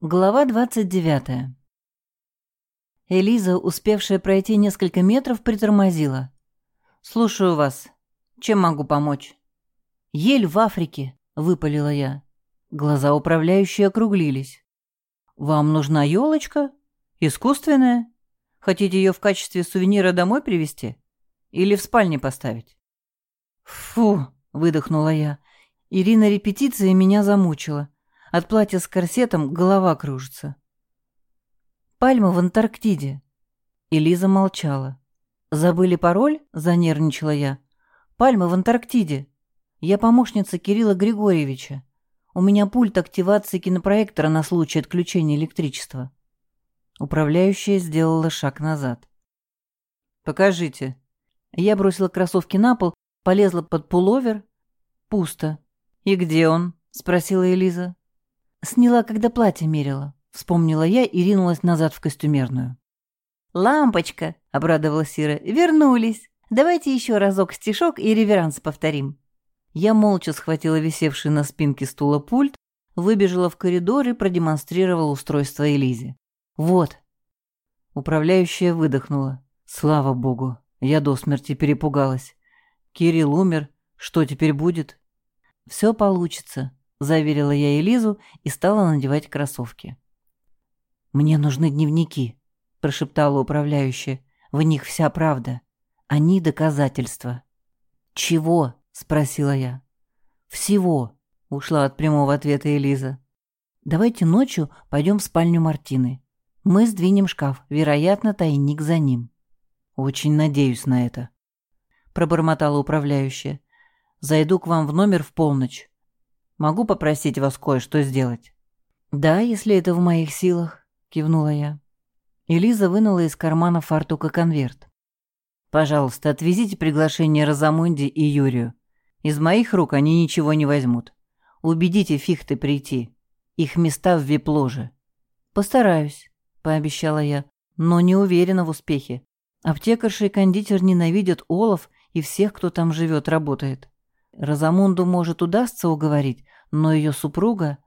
Глава 29. Элиза, успевшая пройти несколько метров, притормозила. «Слушаю вас. Чем могу помочь?» «Ель в Африке», — выпалила я. Глаза управляющие округлились. «Вам нужна елочка? Искусственная? Хотите ее в качестве сувенира домой привезти? Или в спальне поставить?» «Фу!» — выдохнула я. Ирина репетиция меня замучила. От платья с корсетом голова кружится. Пальма в Антарктиде. Элиза молчала. Забыли пароль? Занервничала я. Пальма в Антарктиде. Я помощница Кирилла Григорьевича. У меня пульт активации кинопроектора на случай отключения электричества. Управляющая сделала шаг назад. «Покажите». Я бросила кроссовки на пол, полезла под пуловер. Пусто. «И где он?» — спросила Элиза. «Сняла, когда платье мерила», — вспомнила я и ринулась назад в костюмерную. «Лампочка!» — обрадовалась Ира. «Вернулись! Давайте еще разок стишок и реверанс повторим». Я молча схватила висевший на спинке стула пульт, выбежала в коридор и продемонстрировала устройство Элизе. «Вот». Управляющая выдохнула. «Слава богу, я до смерти перепугалась. Кирилл умер, что теперь будет?» «Все получится», заверила я Элизу и стала надевать кроссовки. «Мне нужны дневники», — прошептала управляющая. «В них вся правда. Они доказательства». «Чего?» — спросила я. «Всего», — ушла от прямого ответа Элиза. «Давайте ночью пойдем в спальню Мартины. Мы сдвинем шкаф, вероятно, тайник за ним». «Очень надеюсь на это», — пробормотала управляющая. «Зайду к вам в номер в полночь. Могу попросить вас кое-что сделать?» «Да, если это в моих силах», — кивнула я. Элиза вынула из кармана фартука конверт. «Пожалуйста, отвезите приглашение Розамунди и Юрию. Из моих рук они ничего не возьмут. Убедите Фихты прийти. Их места в вип-ложе». «Постараюсь», — пообещала я, но не уверена в успехе. Аптекарша и кондитер ненавидят Олов и всех, кто там живет, работает. Розамунду, может, удастся уговорить, но ее супруга...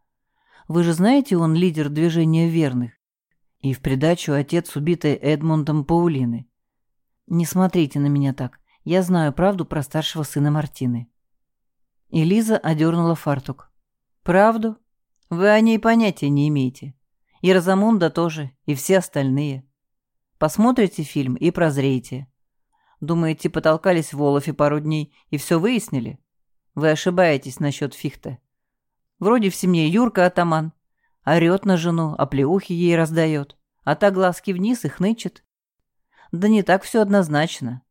Вы же знаете, он лидер движения верных. И в придачу отец убитой Эдмундом Паулины. Не смотрите на меня так. Я знаю правду про старшего сына Мартины. Элиза одернула фартук. «Правду? Вы о ней понятия не имеете. И Розамунда тоже, и все остальные. Посмотрите фильм и прозреете. Думаете, потолкались в Олафе пару дней и все выяснили? Вы ошибаетесь насчет Фихта. Вроде в семье Юрка атаман. Орет на жену, а плеухи ей раздает. А та глазки вниз и хнычет. Да не так все однозначно.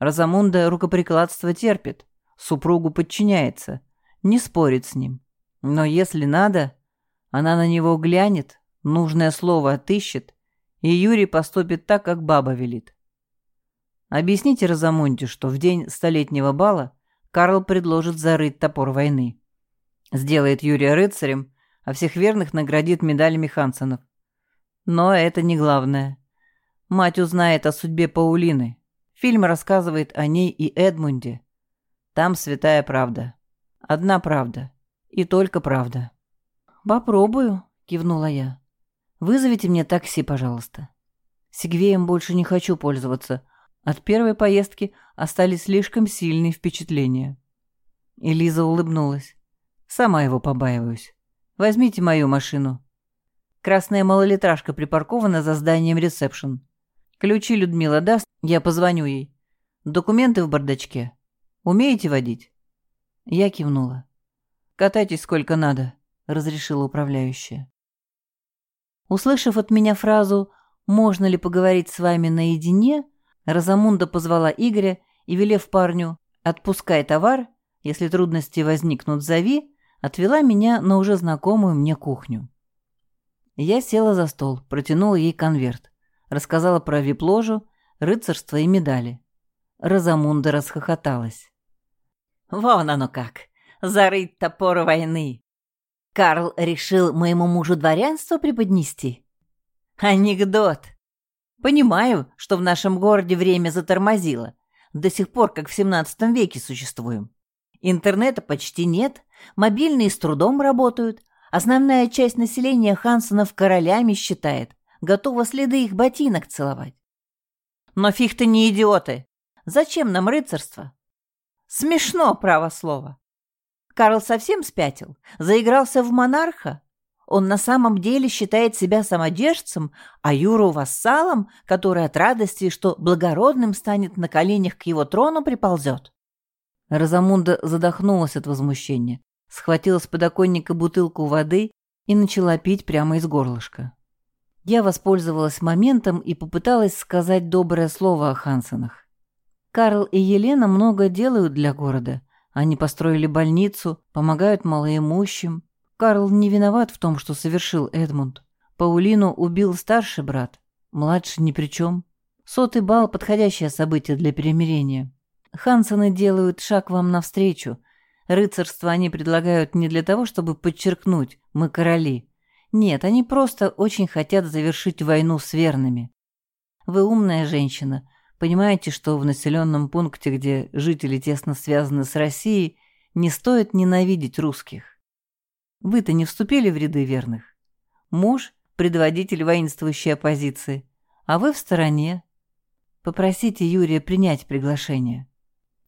Розамунда рукоприкладство терпит, супругу подчиняется, не спорит с ним. Но если надо, она на него глянет, нужное слово отыщет, и Юрий поступит так, как баба велит. Объясните Розамунде, что в день столетнего бала Карл предложит зарыть топор войны. Сделает Юрия рыцарем, а всех верных наградит медалями Хансенов. Но это не главное. Мать узнает о судьбе Паулины. Фильм рассказывает о ней и Эдмунде. Там святая правда. Одна правда. И только правда. «Попробую», — кивнула я. «Вызовите мне такси, пожалуйста. Сигвеем больше не хочу пользоваться, от первой поездки остались слишком сильные впечатления. Элиза улыбнулась. «Сама его побаиваюсь. Возьмите мою машину. Красная малолитражка припаркована за зданием ресепшн. Ключи Людмила даст, я позвоню ей. Документы в бардачке. Умеете водить?» Я кивнула. «Катайтесь сколько надо», — разрешила управляющая. Услышав от меня фразу «можно ли поговорить с вами наедине», Розамунда позвала Игоря и, велев парню «отпускай товар, если трудности возникнут, зови», отвела меня на уже знакомую мне кухню. Я села за стол, протянула ей конверт, рассказала про вип-ложу, рыцарство и медали. Розамунда расхохоталась. «Вон оно как! Зарыть топор войны! Карл решил моему мужу дворянство преподнести? Анекдот! Понимаю, что в нашем городе время затормозило. До сих пор, как в 17 веке существуем. Интернета почти нет, мобильные с трудом работают, Основная часть населения Хансонов королями считает, готова следы их ботинок целовать. Но фиг-то не идиоты. Зачем нам рыцарство? Смешно, право слово. Карл совсем спятил, заигрался в монарха. Он на самом деле считает себя самодержцем, а Юру вассалом, который от радости, что благородным станет на коленях к его трону приползет. Розамунда задохнулась от возмущения, схватила с подоконника бутылку воды и начала пить прямо из горлышка. Я воспользовалась моментом и попыталась сказать доброе слово о Хансенах. Карл и Елена много делают для города. Они построили больницу, помогают малоимущим. Карл не виноват в том, что совершил Эдмунд. Паулину убил старший брат, младший ни при чем. Сотый бал – подходящее событие для перемирения. Хансены делают шаг вам навстречу. Рыцарство они предлагают не для того, чтобы подчеркнуть «мы короли», нет, они просто очень хотят завершить войну с верными. Вы умная женщина, понимаете, что в населенном пункте, где жители тесно связаны с Россией, не стоит ненавидеть русских. Вы-то не вступили в ряды верных. Муж – предводитель воинствующей оппозиции, а вы в стороне. Попросите Юрия принять приглашение.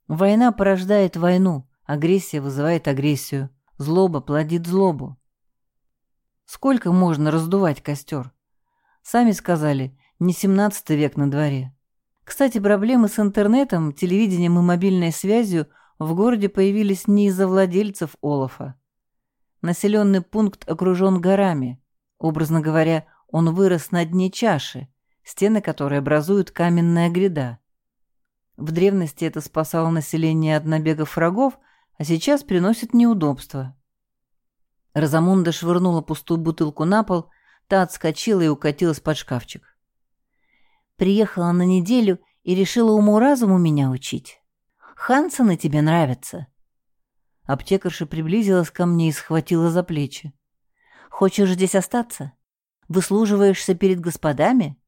Война порождает войну, агрессия вызывает агрессию, злоба плодит злобу. Сколько можно раздувать костер? Сами сказали, не 17 век на дворе. Кстати, проблемы с интернетом, телевидением и мобильной связью в городе появились не из-за владельцев Олафа. Населенный пункт окружен горами. Образно говоря, он вырос на дне чаши, стены которой образуют каменная гряда. В древности это спасало население от набегов врагов, а сейчас приносит неудобства. Розамунда швырнула пустую бутылку на пол, та отскочила и укатилась под шкафчик. «Приехала на неделю и решила уму-разуму меня учить. Хансены тебе нравятся». Аптекарша приблизилась ко мне и схватила за плечи. «Хочешь здесь остаться? Выслуживаешься перед господами?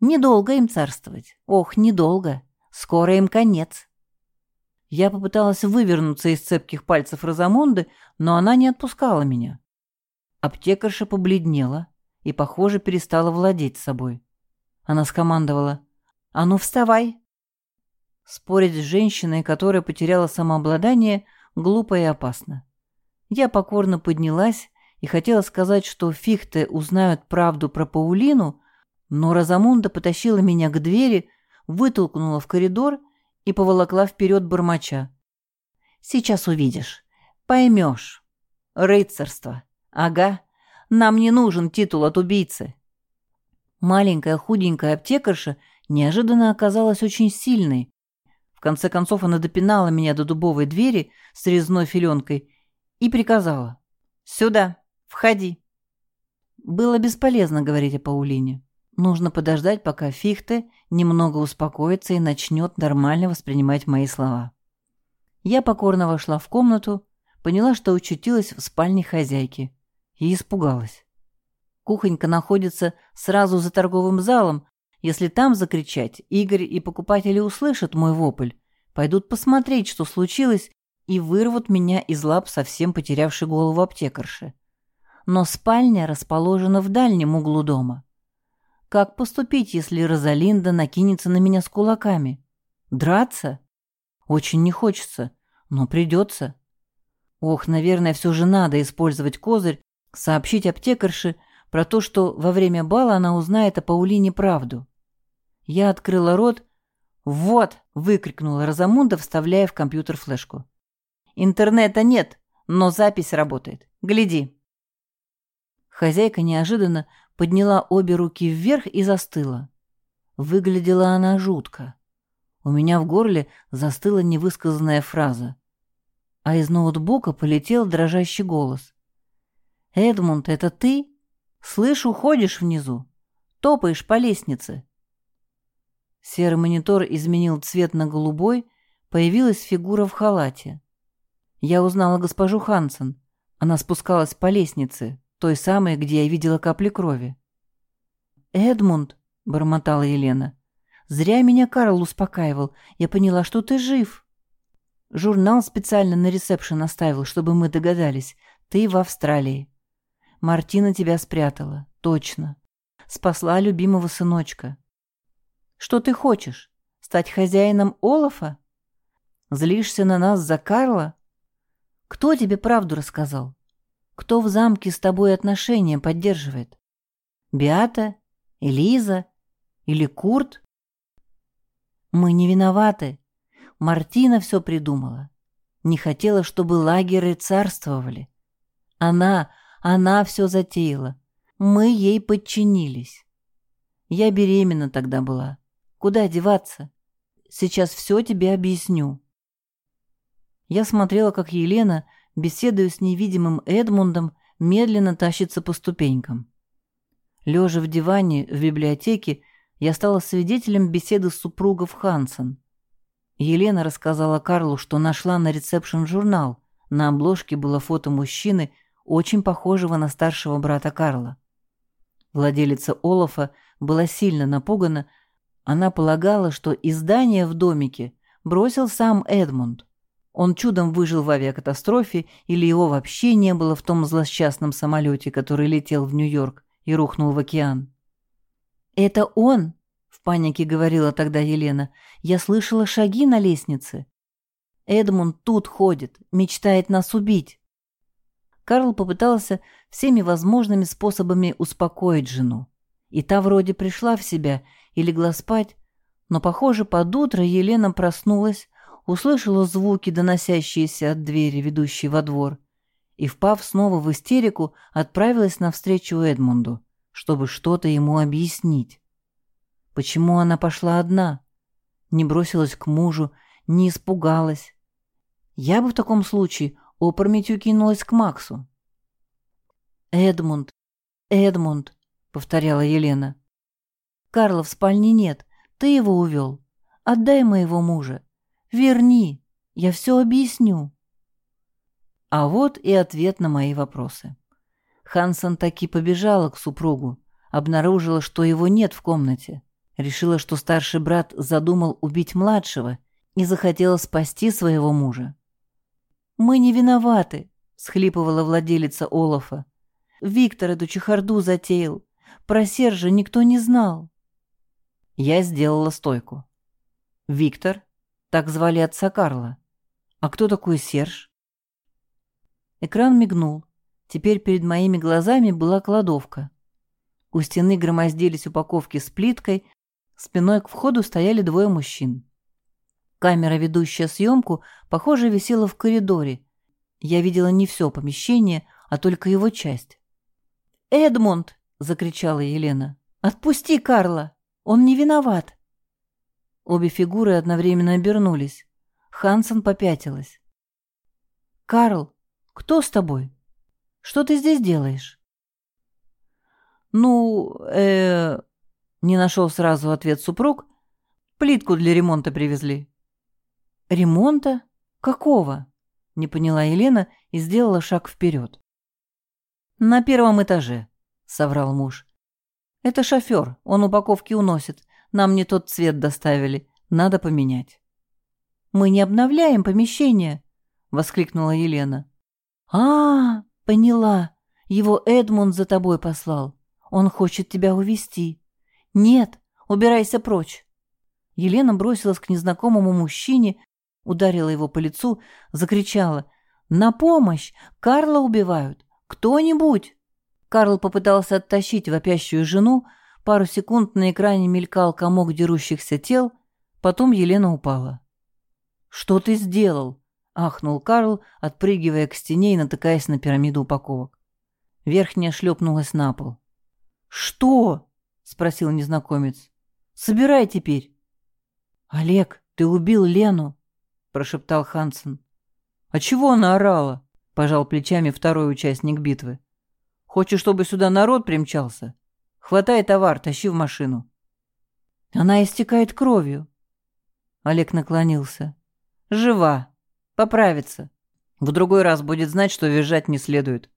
Недолго им царствовать. Ох, недолго. Скоро им конец». Я попыталась вывернуться из цепких пальцев Розамонды, но она не отпускала меня. Аптекарша побледнела и, похоже, перестала владеть собой. Она скомандовала «А ну, вставай!» Спорить с женщиной, которая потеряла самообладание, глупо и опасно. Я покорно поднялась и хотела сказать, что фихты узнают правду про Паулину, но Розамунда потащила меня к двери, вытолкнула в коридор и поволокла вперед бормоча. «Сейчас увидишь. Поймешь. Рыцарство. Ага. Нам не нужен титул от убийцы». Маленькая худенькая аптекарша неожиданно оказалась очень сильной. В конце концов она допинала меня до дубовой двери с резной филенкой и приказала. «Сюда. Входи». Было бесполезно говорить о Паулине. Нужно подождать, пока Фихте немного успокоится и начнет нормально воспринимать мои слова. Я покорно вошла в комнату, поняла, что учутилась в спальне хозяйки и испугалась. Кухонька находится сразу за торговым залом. Если там закричать, Игорь и покупатели услышат мой вопль, пойдут посмотреть, что случилось, и вырвут меня из лап совсем потерявшей голову аптекарши. Но спальня расположена в дальнем углу дома. Как поступить, если Розалинда накинется на меня с кулаками? Драться? Очень не хочется, но придется. Ох, наверное, все же надо использовать козырь, сообщить аптекарше про то, что во время бала она узнает о Паулине правду. Я открыла рот. «Вот!» — выкрикнула Розамунда, вставляя в компьютер флешку. «Интернета нет, но запись работает. Гляди!» Хозяйка неожиданно подняла обе руки вверх и застыла. Выглядела она жутко. У меня в горле застыла невысказанная фраза. А из ноутбука полетел дрожащий голос. «Эдмунд, это ты? Слышу, ходишь внизу. Топаешь по лестнице». Серый монитор изменил цвет на голубой, появилась фигура в халате. Я узнала госпожу Хансен. Она спускалась по лестнице, той самой, где я видела капли крови. «Эдмунд», — бормотала Елена, — «зря меня Карл успокаивал. Я поняла, что ты жив». Журнал специально на ресепшн оставил, чтобы мы догадались. Ты в Австралии. Мартина тебя спрятала, точно. Спасла любимого сыночка. Что ты хочешь? Стать хозяином Олафа? Злишься на нас за Карла? Кто тебе правду рассказал? Кто в замке с тобой отношения поддерживает? Биата? Элиза? Или Курт? Мы не виноваты. Мартина все придумала. Не хотела, чтобы лагеры царствовали. Она, она все затеяла. Мы ей подчинились. Я беременна тогда была. Куда деваться? Сейчас все тебе объясню. Я смотрела, как Елена, беседуя с невидимым Эдмундом, медленно тащится по ступенькам. Лежа в диване в библиотеке, я стала свидетелем беседы супругов Хансен. Елена рассказала Карлу, что нашла на ресепшн журнал. На обложке было фото мужчины, очень похожего на старшего брата Карла. Владелица Олафа была сильно напугана. Она полагала, что издание в домике бросил сам Эдмунд. Он чудом выжил в авиакатастрофе или его вообще не было в том злосчастном самолете, который летел в Нью-Йорк и рухнул в океан. «Это он!» — в панике говорила тогда Елена. «Я слышала шаги на лестнице. Эдмунд тут ходит, мечтает нас убить». Карл попытался всеми возможными способами успокоить жену. И та вроде пришла в себя и легла спать, но, похоже, под утро Елена проснулась, услышала звуки, доносящиеся от двери, ведущей во двор, и, впав снова в истерику, отправилась навстречу Эдмунду, чтобы что-то ему объяснить. Почему она пошла одна? Не бросилась к мужу, не испугалась. Я бы в таком случае опрометью кинулась к Максу. «Эдмунд, Эдмунд», — повторяла Елена. «Карла в спальне нет, ты его увел. Отдай моего мужа. Верни, я все объясню». А вот и ответ на мои вопросы. Хансон таки побежала к супругу, обнаружила, что его нет в комнате. Решила, что старший брат задумал убить младшего и захотела спасти своего мужа. «Мы не виноваты», — схлипывала владелица Олафа. «Виктор эту чехарду затеял. Про Сержа никто не знал». Я сделала стойку. «Виктор? Так звали отца Карла. А кто такой Серж?» Экран мигнул. Теперь перед моими глазами была кладовка. У стены громоздились упаковки с плиткой, спиной к входу стояли двое мужчин. Камера, ведущая съемку, похоже, висела в коридоре. Я видела не все помещение, а только его часть. «Эдмунд!» — закричала Елена. «Отпусти Карла! Он не виноват!» Обе фигуры одновременно обернулись. Хансен попятилась. «Карл, кто с тобой? Что ты здесь делаешь?» «Ну, э...» — не нашел сразу ответ супруг. «Плитку для ремонта привезли». «Ремонта? Какого?» — не поняла Елена и сделала шаг вперед. «На первом этаже», — соврал муж. «Это шофер, он упаковки уносит. Нам не тот цвет доставили, надо поменять». «Мы не обновляем помещение», — воскликнула Елена. «А, поняла. Его Эдмунд за тобой послал. Он хочет тебя увести. Нет, убирайся прочь». Елена бросилась к незнакомому мужчине, ударила его по лицу, закричала «На помощь! Карла убивают! Кто-нибудь!» Карл попытался оттащить вопящую жену, пару секунд на экране мелькал комок дерущихся тел, потом Елена упала. «Что ты сделал?» — ахнул Карл, отпрыгивая к стене и натыкаясь на пирамиду упаковок. Верхняя шлепнулась на пол. «Что?» — спросил незнакомец. «Собирай теперь». «Олег, ты убил Лену!» — прошептал Хансен. «А чего она орала?» — пожал плечами второй участник битвы. «Хочешь, чтобы сюда народ примчался? Хватай товар, тащи в машину». «Она истекает кровью». Олег наклонился. «Жива. Поправится. В другой раз будет знать, что визжать не следует».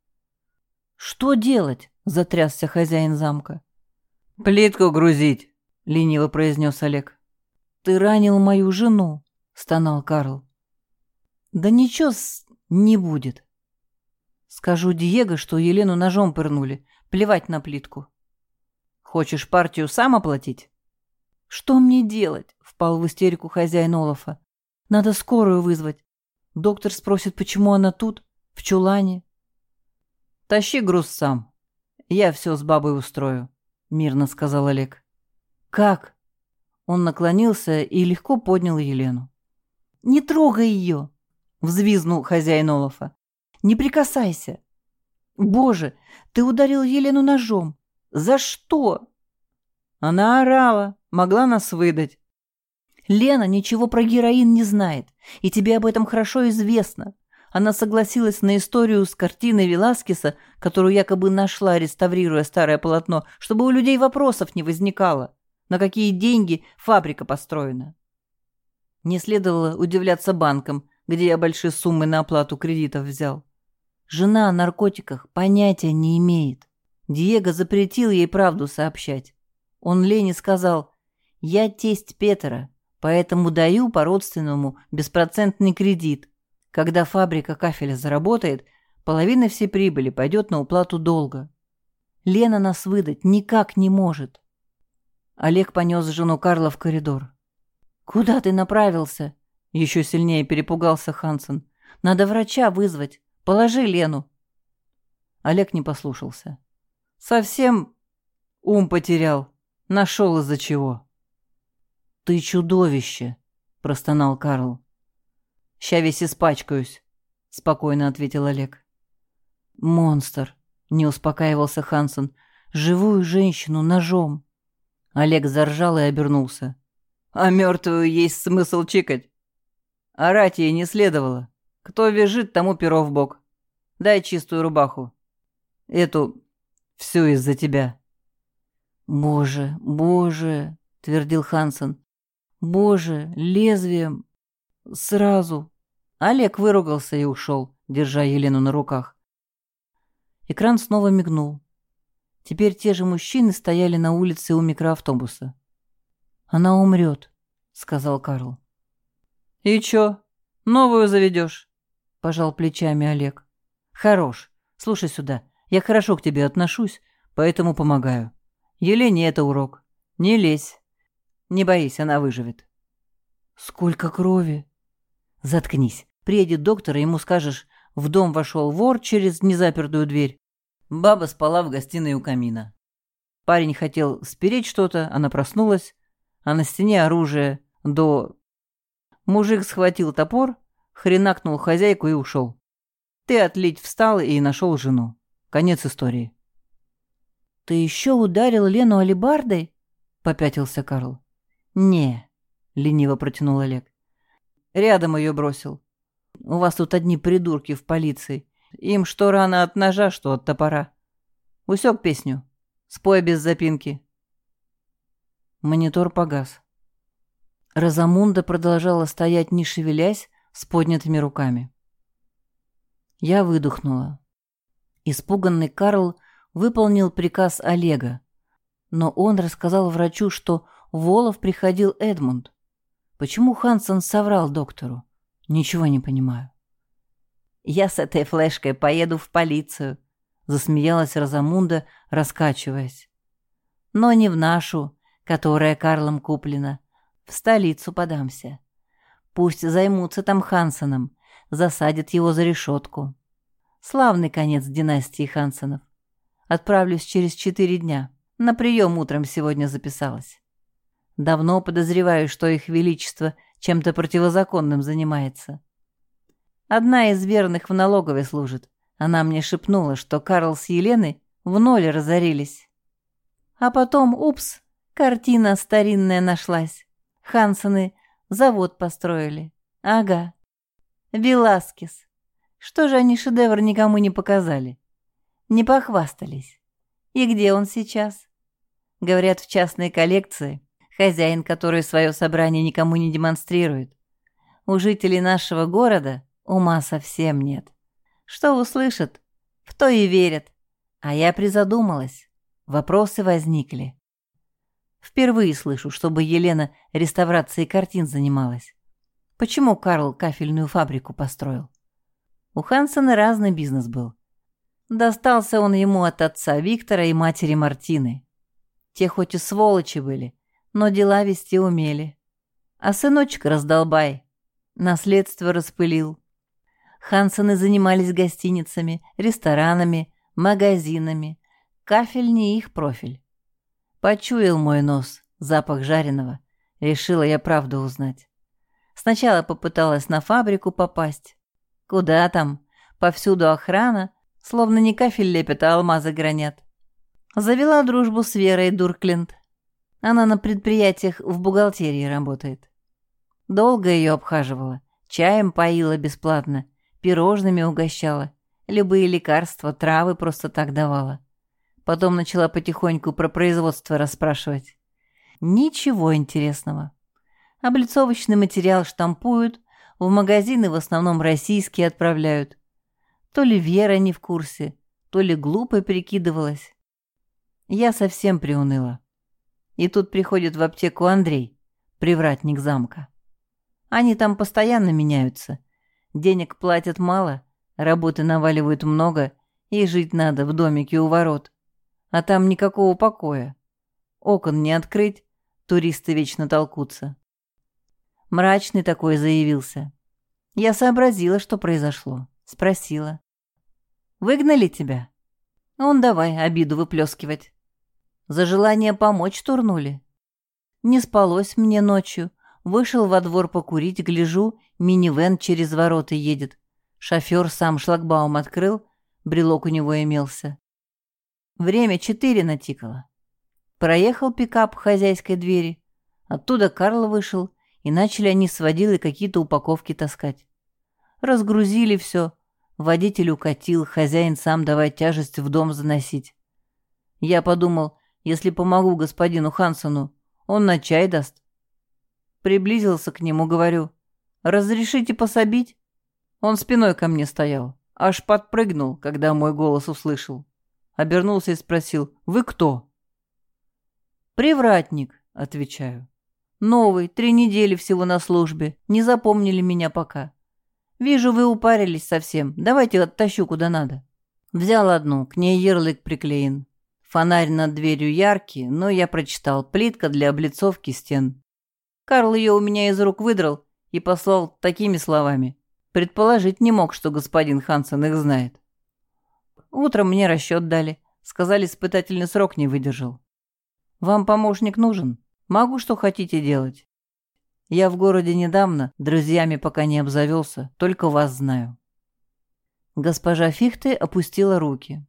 «Что делать?» — затрясся хозяин замка. «Плитку грузить», — лениво произнес Олег. «Ты ранил мою жену», — стонал Карл. «Да ничего с... не будет». Скажу Диего, что Елену ножом пырнули. Плевать на плитку. Хочешь партию сам оплатить? Что мне делать? Впал в истерику хозяин Олафа. Надо скорую вызвать. Доктор спросит, почему она тут, в чулане. Тащи груз сам. Я все с бабой устрою, мирно сказал Олег. Как? Он наклонился и легко поднял Елену. «Не трогай ее!» — взвизнул хозяин Олафа. «Не прикасайся!» «Боже, ты ударил Елену ножом! За что?» Она орала, могла нас выдать. Лена ничего про героин не знает, и тебе об этом хорошо известно. Она согласилась на историю с картиной Веласкеса, которую якобы нашла, реставрируя старое полотно, чтобы у людей вопросов не возникало на какие деньги фабрика построена. Не следовало удивляться банкам, где я большие суммы на оплату кредитов взял. Жена о наркотиках понятия не имеет. Диего запретил ей правду сообщать. Он Лене сказал, «Я тесть Петра, поэтому даю по-родственному беспроцентный кредит. Когда фабрика кафеля заработает, половина всей прибыли пойдет на уплату долга. Лена нас выдать никак не может. Олег понес жену Карла в коридор. «Куда ты направился?» Еще сильнее перепугался Хансен. «Надо врача вызвать. Положи Лену». Олег не послушался. «Совсем ум потерял. Нашел из-за чего». «Ты чудовище!» — простонал Карл. «Ща весь испачкаюсь», — спокойно ответил Олег. «Монстр!» — не успокаивался Хансен. «Живую женщину ножом!» Олег заржал и обернулся. «А мертвую есть смысл чикать? Орать ей не следовало. Кто вяжет, тому перо в бок. Дай чистую рубаху. Эту всю из-за тебя». «Боже, боже!» — твердил Хансен. «Боже, лезвием! Сразу!» Олег выругался и ушел, держа Елену на руках. Экран снова мигнул. Теперь те же мужчины стояли на улице у микроавтобуса. «Она умрет», — сказал Карл. «И чё, новую заведешь?» — пожал плечами Олег. «Хорош. Слушай сюда, я хорошо к тебе отношусь, поэтому помогаю. Елене это урок. Не лезь. Не боись, она выживет». «Сколько крови!» «Заткнись. Приедет доктор, и ему скажешь, в дом вошел вор через незапертую дверь. Баба спала в гостиной у камина. Парень хотел спереть что-то, она проснулась, а на стене оружие до... Мужик схватил топор, хренакнул хозяйку и ушел. Ты отлить встал и нашел жену. Конец истории. «Ты еще ударил Лену алебардой?» — попятился Карл. «Не», — лениво протянул Олег. «Рядом ее бросил. У вас тут одни придурки в полиции. Им что рано от ножа, что от топора. Усек песню. Спой без запинки. Монитор погас. Розамунда продолжала стоять, не шевелясь, с поднятыми руками. Я выдохнула. Испуганный Карл выполнил приказ Олега, но он рассказал врачу, что Волов приходил Эдмунд. Почему Хансен соврал доктору? Ничего не понимаю. «Я с этой флешкой поеду в полицию», — засмеялась Розамунда, раскачиваясь. «Но не в нашу, которая Карлом куплена. В столицу подамся. Пусть займутся там Хансеном, засадят его за решетку. Славный конец династии Хансенов. Отправлюсь через четыре дня. На прием утром сегодня записалась. Давно подозреваю, что их величество чем-то противозаконным занимается. Одна из верных в налоговой служит. Она мне шепнула, что Карл с Еленой в ноль разорились. А потом, упс, картина старинная нашлась. Хансены завод построили. Ага. Веласкес. Что же они шедевр никому не показали? Не похвастались. И где он сейчас? Говорят, в частной коллекции. Хозяин, который свое собрание никому не демонстрирует. У жителей нашего города Ума совсем нет. Что услышат, в то и верят. А я призадумалась. Вопросы возникли. Впервые слышу, чтобы Елена реставрацией картин занималась. Почему Карл кафельную фабрику построил? У Хансена разный бизнес был. Достался он ему от отца Виктора и матери Мартины. Те хоть и сволочи были, но дела вести умели. А сыночек раздолбай. Наследство распылил. Хансены занимались гостиницами, ресторанами, магазинами. Кафель не их профиль. Почуял мой нос запах жареного. Решила я правду узнать. Сначала попыталась на фабрику попасть. Куда там? Повсюду охрана, словно не кафель лепят, а алмазы гранят. Завела дружбу с Верой Дуркленд. Она на предприятиях в бухгалтерии работает. Долго ее обхаживала, чаем поила бесплатно, пирожными угощала, любые лекарства, травы просто так давала. Потом начала потихоньку про производство расспрашивать. Ничего интересного. Облицовочный материал штампуют, в магазины в основном российские отправляют. То ли Вера не в курсе, то ли глупо прикидывалась. Я совсем приуныла. И тут приходит в аптеку Андрей, привратник замка. Они там постоянно меняются. Денег платят мало, работы наваливают много, и жить надо в домике у ворот. А там никакого покоя. Окон не открыть, туристы вечно толкутся. Мрачный такой заявился. Я сообразила, что произошло. Спросила. «Выгнали тебя?» Он давай обиду выплескивать. За желание помочь турнули. Не спалось мне ночью. Вышел во двор покурить, гляжу, минивэн через ворота едет. Шофер сам шлагбаум открыл, брелок у него имелся. Время четыре натикало. Проехал пикап к хозяйской двери. Оттуда Карл вышел, и начали они с водилой какие-то упаковки таскать. Разгрузили все. Водитель укатил, хозяин сам давай тяжесть в дом заносить. Я подумал, если помогу господину Хансону, он на чай даст. Приблизился к нему, говорю, «Разрешите пособить?» Он спиной ко мне стоял, аж подпрыгнул, когда мой голос услышал. Обернулся и спросил, «Вы кто?» «Привратник», — отвечаю. Новый, три недели всего на службе. Не запомнили меня пока. Вижу, вы упарились совсем. Давайте оттащу куда надо. Взял одну, к ней ярлык приклеен. Фонарь над дверью яркий, но я прочитал. Плитка для облицовки стен. Карл ее у меня из рук выдрал и послал такими словами. Предположить не мог, что господин Хансен их знает. Утром мне расчет дали. Сказали, испытательный срок не выдержал. Вам помощник нужен? Могу что хотите делать. Я в городе недавно, друзьями пока не обзавелся, только вас знаю». Госпожа Фихте опустила руки.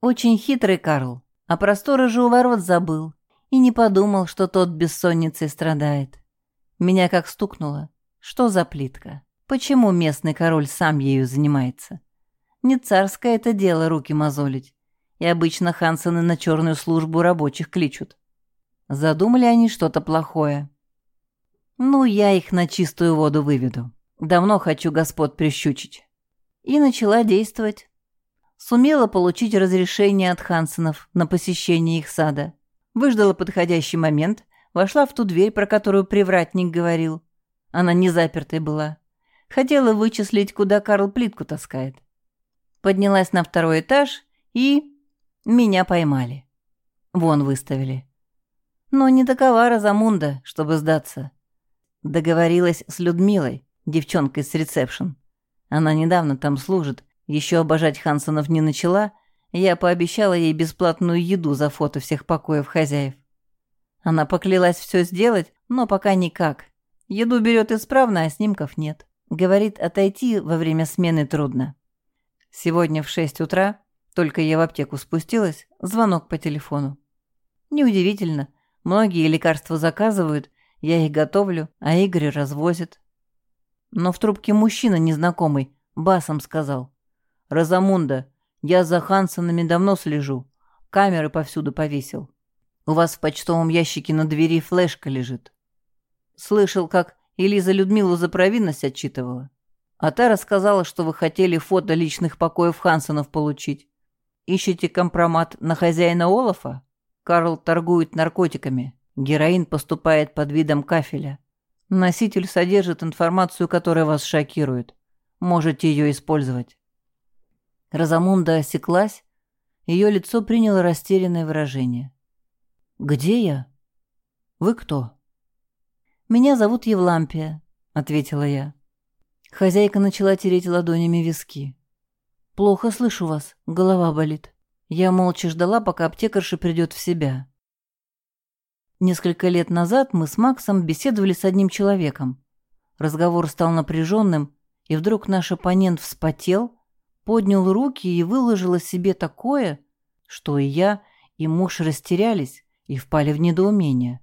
«Очень хитрый Карл, а просторы же у ворот забыл и не подумал, что тот бессонницей страдает. Меня как стукнуло. Что за плитка? Почему местный король сам ею занимается? Не царское это дело руки мозолить. И обычно Хансены на черную службу рабочих кличут. Задумали они что-то плохое. Ну, я их на чистую воду выведу. Давно хочу господ прищучить. И начала действовать. Сумела получить разрешение от Хансенов на посещение их сада. Выждала подходящий момент, вошла в ту дверь, про которую привратник говорил. Она не запертой была. Хотела вычислить, куда Карл плитку таскает. Поднялась на второй этаж и... Меня поймали. Вон выставили. Но не такова Розамунда, чтобы сдаться. Договорилась с Людмилой, девчонкой с ресепшн. Она недавно там служит, еще обожать Хансонов не начала, я пообещала ей бесплатную еду за фото всех покоев хозяев. Она поклялась все сделать, но пока никак. Еду берет исправно, а снимков нет. Говорит, отойти во время смены трудно. Сегодня в шесть утра, только я в аптеку спустилась, звонок по телефону. Неудивительно, Многие лекарства заказывают, я их готовлю, а Игорь развозит. Но в трубке мужчина незнакомый басом сказал. «Розамунда, я за Хансонами давно слежу. Камеры повсюду повесил. У вас в почтовом ящике на двери флешка лежит». Слышал, как Элиза Людмилу за провинность отчитывала. А та рассказала, что вы хотели фото личных покоев Хансонов получить. Ищете компромат на хозяина Олафа? Карл торгует наркотиками. Героин поступает под видом кафеля. Носитель содержит информацию, которая вас шокирует. Можете ее использовать. Розамунда осеклась, ее лицо приняло растерянное выражение. «Где я? Вы кто?» «Меня зовут Евлампия», — ответила я. Хозяйка начала тереть ладонями виски. «Плохо слышу вас, голова болит». Я молча ждала, пока аптекарша придет в себя. Несколько лет назад мы с Максом беседовали с одним человеком. Разговор стал напряженным, и вдруг наш оппонент вспотел, поднял руки и выложил о себе такое, что и я, и муж растерялись и впали в недоумение.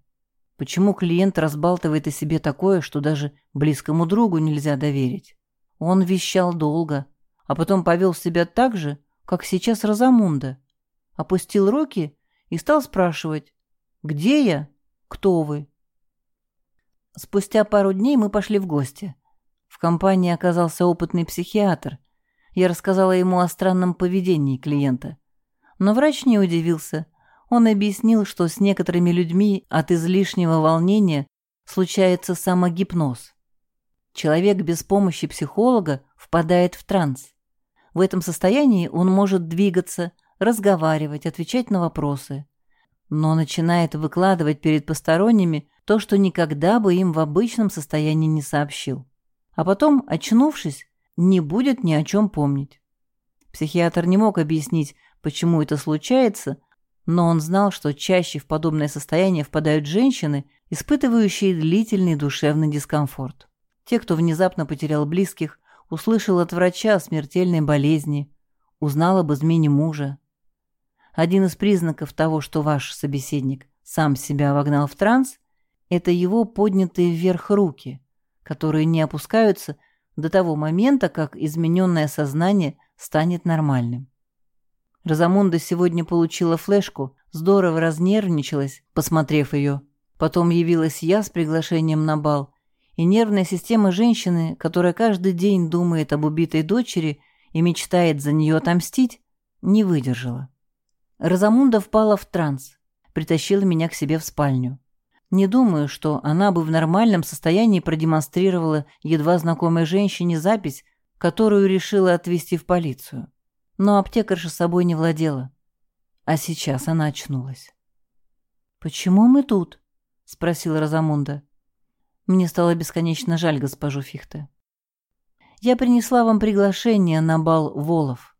Почему клиент разбалтывает о себе такое, что даже близкому другу нельзя доверить? Он вещал долго, а потом повел себя так же, как сейчас Розамунда. Опустил руки и стал спрашивать, «Где я? Кто вы?» Спустя пару дней мы пошли в гости. В компании оказался опытный психиатр. Я рассказала ему о странном поведении клиента. Но врач не удивился. Он объяснил, что с некоторыми людьми от излишнего волнения случается самогипноз. Человек без помощи психолога впадает в транс. В этом состоянии он может двигаться, разговаривать, отвечать на вопросы, но начинает выкладывать перед посторонними то, что никогда бы им в обычном состоянии не сообщил. А потом, очнувшись, не будет ни о чем помнить. Психиатр не мог объяснить, почему это случается, но он знал, что чаще в подобное состояние впадают женщины, испытывающие длительный душевный дискомфорт. Те, кто внезапно потерял близких, услышал от врача о смертельной болезни, узнал об измене мужа. Один из признаков того, что ваш собеседник сам себя вогнал в транс, это его поднятые вверх руки, которые не опускаются до того момента, как измененное сознание станет нормальным. Розамунда сегодня получила флешку, здорово разнервничалась, посмотрев ее. Потом явилась я с приглашением на бал и нервная система женщины, которая каждый день думает об убитой дочери и мечтает за нее отомстить, не выдержала. Розамунда впала в транс, притащила меня к себе в спальню. Не думаю, что она бы в нормальном состоянии продемонстрировала едва знакомой женщине запись, которую решила отвезти в полицию. Но аптекарша собой не владела. А сейчас она очнулась. «Почему мы тут?» — спросила Розамунда. Мне стало бесконечно жаль госпожу Фихте. Я принесла вам приглашение на бал Волов.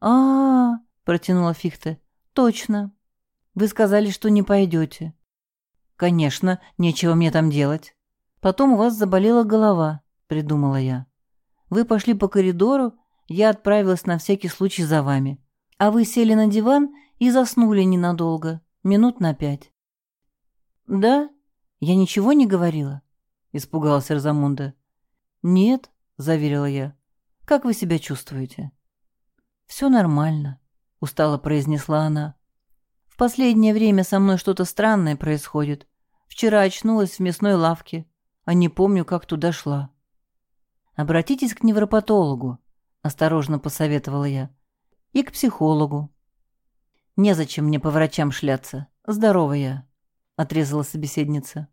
А, -а, -а протянула Фихте. Точно. Вы сказали, что не пойдете. Конечно, нечего мне там делать. Потом у вас заболела голова, придумала я. Вы пошли по коридору, я отправилась на всякий случай за вами. А вы сели на диван и заснули ненадолго, минут на пять. Да, «Я ничего не говорила?» — испугалась Розамунда. «Нет», — заверила я. «Как вы себя чувствуете?» «Все нормально», — устало произнесла она. «В последнее время со мной что-то странное происходит. Вчера очнулась в мясной лавке, а не помню, как туда шла». «Обратитесь к невропатологу», — осторожно посоветовала я. «И к психологу». «Незачем мне по врачам шляться. Здорова я», — отрезала собеседница.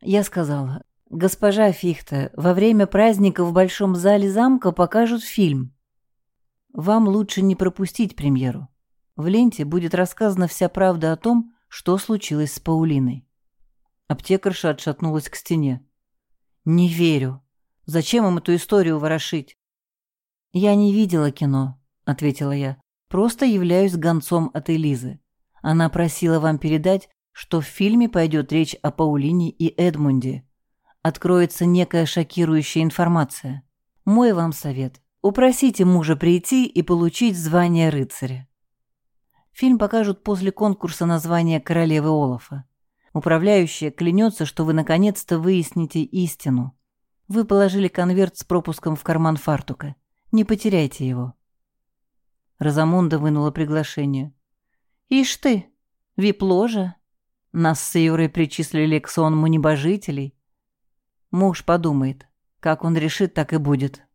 Я сказала, «Госпожа Фихта, во время праздника в Большом зале замка покажут фильм. Вам лучше не пропустить премьеру. В ленте будет рассказана вся правда о том, что случилось с Паулиной». Аптекарша отшатнулась к стене. «Не верю. Зачем им эту историю ворошить?» «Я не видела кино», — ответила я. «Просто являюсь гонцом от Элизы. Она просила вам передать, что в фильме пойдет речь о Паулине и Эдмунде. Откроется некая шокирующая информация. Мой вам совет. Упросите мужа прийти и получить звание рыцаря. Фильм покажут после конкурса на звание королевы Олафа. Управляющая клянется, что вы наконец-то выясните истину. Вы положили конверт с пропуском в карман фартука. Не потеряйте его. Розамунда вынула приглашение. «Ишь ты, вип-ложа!» Нас с Юрой причислили к сонму небожителей. Муж подумает, как он решит, так и будет.